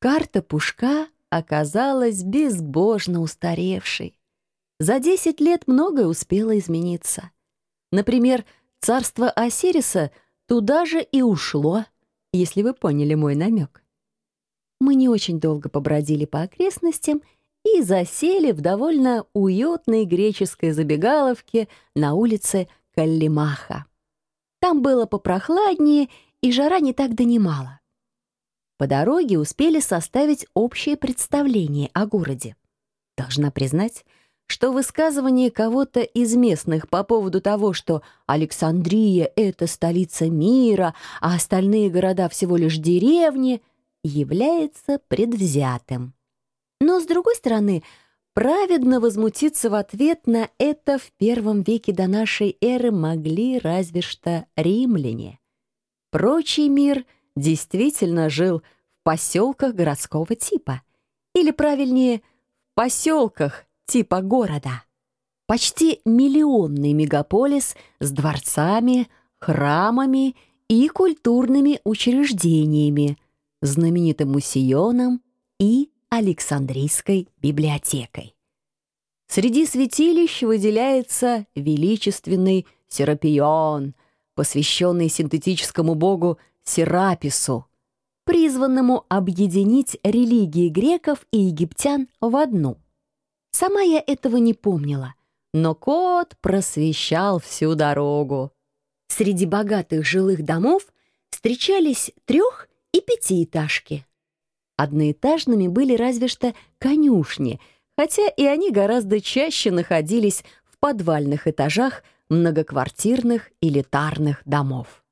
Карта Пушка оказалась безбожно устаревшей. За 10 лет многое успело измениться. Например, царство Осириса туда же и ушло, если вы поняли мой намек. Мы не очень долго побродили по окрестностям и засели в довольно уютной греческой забегаловке на улице Каллимаха. Там было попрохладнее, и жара не так донимала. По дороге успели составить общее представление о городе. Должна признать, что высказывание кого-то из местных по поводу того, что Александрия — это столица мира, а остальные города всего лишь деревни, является предвзятым. Но, с другой стороны, праведно возмутиться в ответ на это в первом веке до нашей эры могли разве что римляне. Прочий мир — действительно жил поселках городского типа. Или, правильнее, в поселках типа города. Почти миллионный мегаполис с дворцами, храмами и культурными учреждениями, знаменитым мусионом и Александрийской библиотекой. Среди святилищ выделяется величественный Серапион, посвященный синтетическому богу Серапису, призванному объединить религии греков и египтян в одну. Сама я этого не помнила, но кот просвещал всю дорогу. Среди богатых жилых домов встречались трех- и пятиэтажки. Одноэтажными были разве что конюшни, хотя и они гораздо чаще находились в подвальных этажах многоквартирных элитарных домов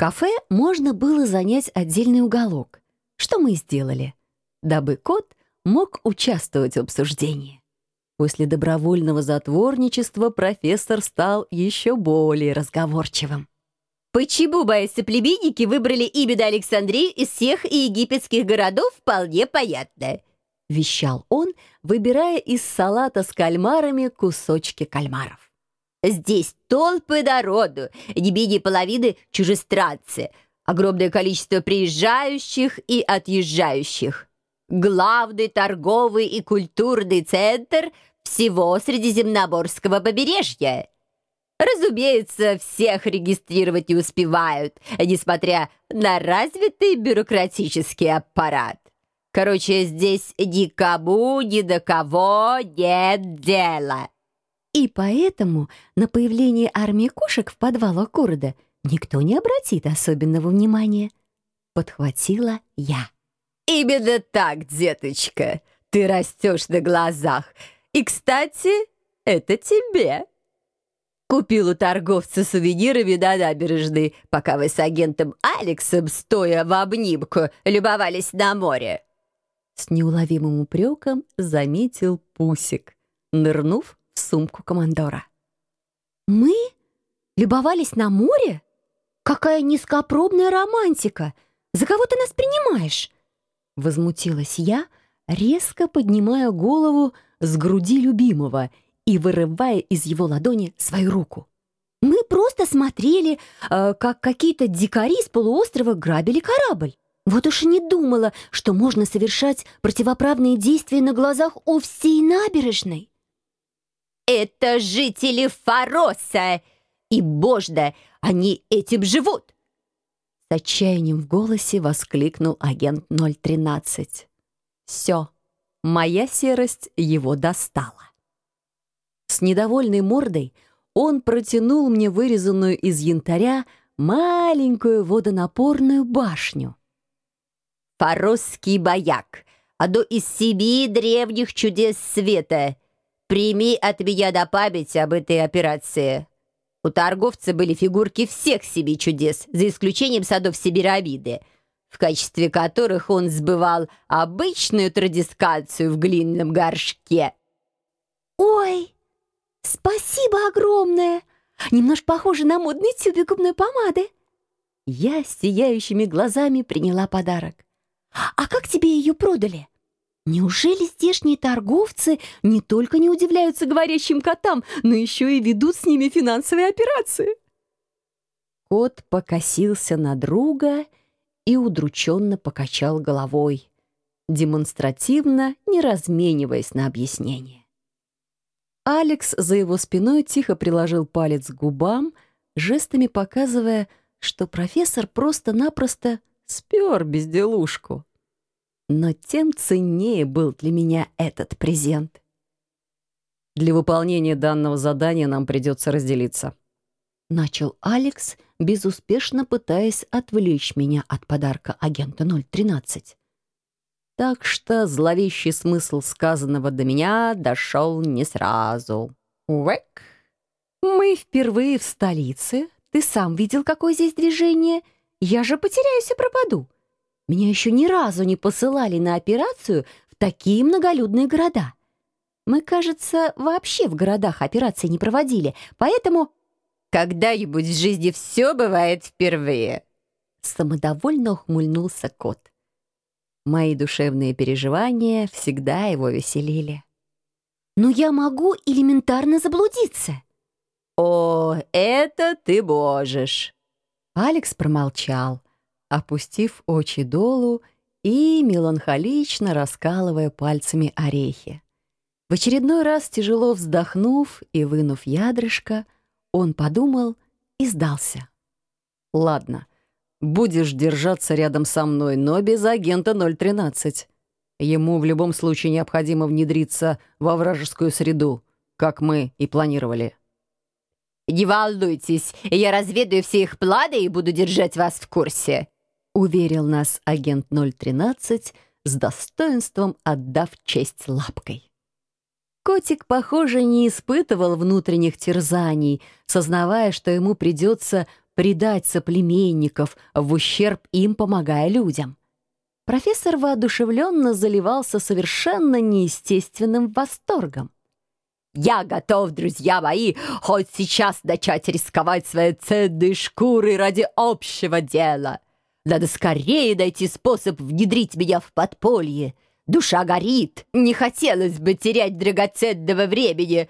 кафе можно было занять отдельный уголок, что мы и сделали, дабы кот мог участвовать в обсуждении. После добровольного затворничества профессор стал еще более разговорчивым. Почему боец-соплебейники выбрали именно Александрию из всех египетских городов, вполне понятно. Вещал он, выбирая из салата с кальмарами кусочки кальмаров. Здесь толпы народу, не менее половины чужестранцы, огромное количество приезжающих и отъезжающих. Главный торговый и культурный центр всего Средиземноморского побережья. Разумеется, всех регистрировать не успевают, несмотря на развитый бюрократический аппарат. Короче, здесь никому ни до кого нет дела. И поэтому на появление армии кошек в подвалах города никто не обратит особенного внимания. Подхватила я. «Именно так, деточка, ты растешь на глазах. И, кстати, это тебе». Купил у торговца сувенирами на набережной, пока вы с агентом Алексом, стоя в обнимку, любовались на море. С неуловимым упреком заметил Пусик, нырнув сумку командора. «Мы? Любовались на море? Какая низкопробная романтика! За кого ты нас принимаешь?» Возмутилась я, резко поднимая голову с груди любимого и вырывая из его ладони свою руку. «Мы просто смотрели, э, как какие-то дикари с полуострова грабили корабль. Вот уж и не думала, что можно совершать противоправные действия на глазах у всей набережной. Это жители Фароса! И, божда, они этим живут!» С отчаянием в голосе воскликнул агент 013. «Все, моя серость его достала». С недовольной мордой он протянул мне вырезанную из янтаря маленькую водонапорную башню. «Фаросский бояк, одно из семи древних чудес света — Прими от меня на память об этой операции. У торговца были фигурки всех семи чудес, за исключением садов Сибирамиды, в качестве которых он сбывал обычную традискацию в глиняном горшке. «Ой, спасибо огромное! Немножко похоже на модный тюбик губной помады». Я с сияющими глазами приняла подарок. «А как тебе ее продали?» Неужели здешние торговцы не только не удивляются говорящим котам, но еще и ведут с ними финансовые операции? Кот покосился на друга и удрученно покачал головой. демонстративно не размениваясь на объяснение. Алекс за его спиной тихо приложил палец к губам, жестами показывая, что профессор просто-напросто спер безделушку. Но тем ценнее был для меня этот презент. Для выполнения данного задания нам придется разделиться. Начал Алекс, безуспешно пытаясь отвлечь меня от подарка агента 013. Так что зловещий смысл сказанного до меня дошел не сразу. Уэк. Мы впервые в столице. Ты сам видел, какое здесь движение? Я же потеряюсь и пропаду. Меня еще ни разу не посылали на операцию в такие многолюдные города. Мы, кажется, вообще в городах операции не проводили, поэтому... «Когда-нибудь в жизни все бывает впервые!» Самодовольно ухмыльнулся кот. Мои душевные переживания всегда его веселили. «Но я могу элементарно заблудиться!» «О, это ты можешь!» Алекс промолчал, опустив очи долу и меланхолично раскалывая пальцами орехи. В очередной раз, тяжело вздохнув и вынув ядрышко, он подумал и сдался. «Ладно, будешь держаться рядом со мной, но без агента 013. Ему в любом случае необходимо внедриться во вражескую среду, как мы и планировали». «Не волнуйтесь, я разведаю все их планы и буду держать вас в курсе», уверил нас агент 013 с достоинством отдав честь лапкой. Котик, похоже, не испытывал внутренних терзаний, сознавая, что ему придется предать соплеменников в ущерб им, помогая людям. Профессор воодушевленно заливался совершенно неестественным восторгом. «Я готов, друзья мои, хоть сейчас начать рисковать своей ценной шкурой ради общего дела. Надо скорее найти способ внедрить меня в подполье». Душа горит. Не хотелось бы терять драгоценного времени.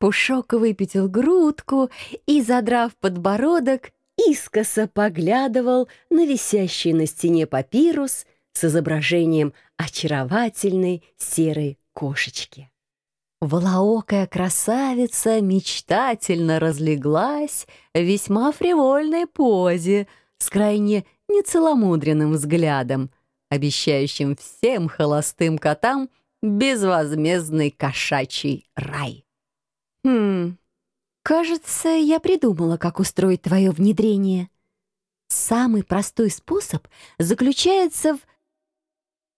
Пушок выпятил грудку и, задрав подбородок, искоса поглядывал на висящий на стене папирус с изображением очаровательной серой кошечки. Волоокая красавица мечтательно разлеглась в весьма фривольной позе с крайне нецеломудренным взглядом — обещающим всем холостым котам безвозмездный кошачий рай. «Хм, кажется, я придумала, как устроить твое внедрение. Самый простой способ заключается в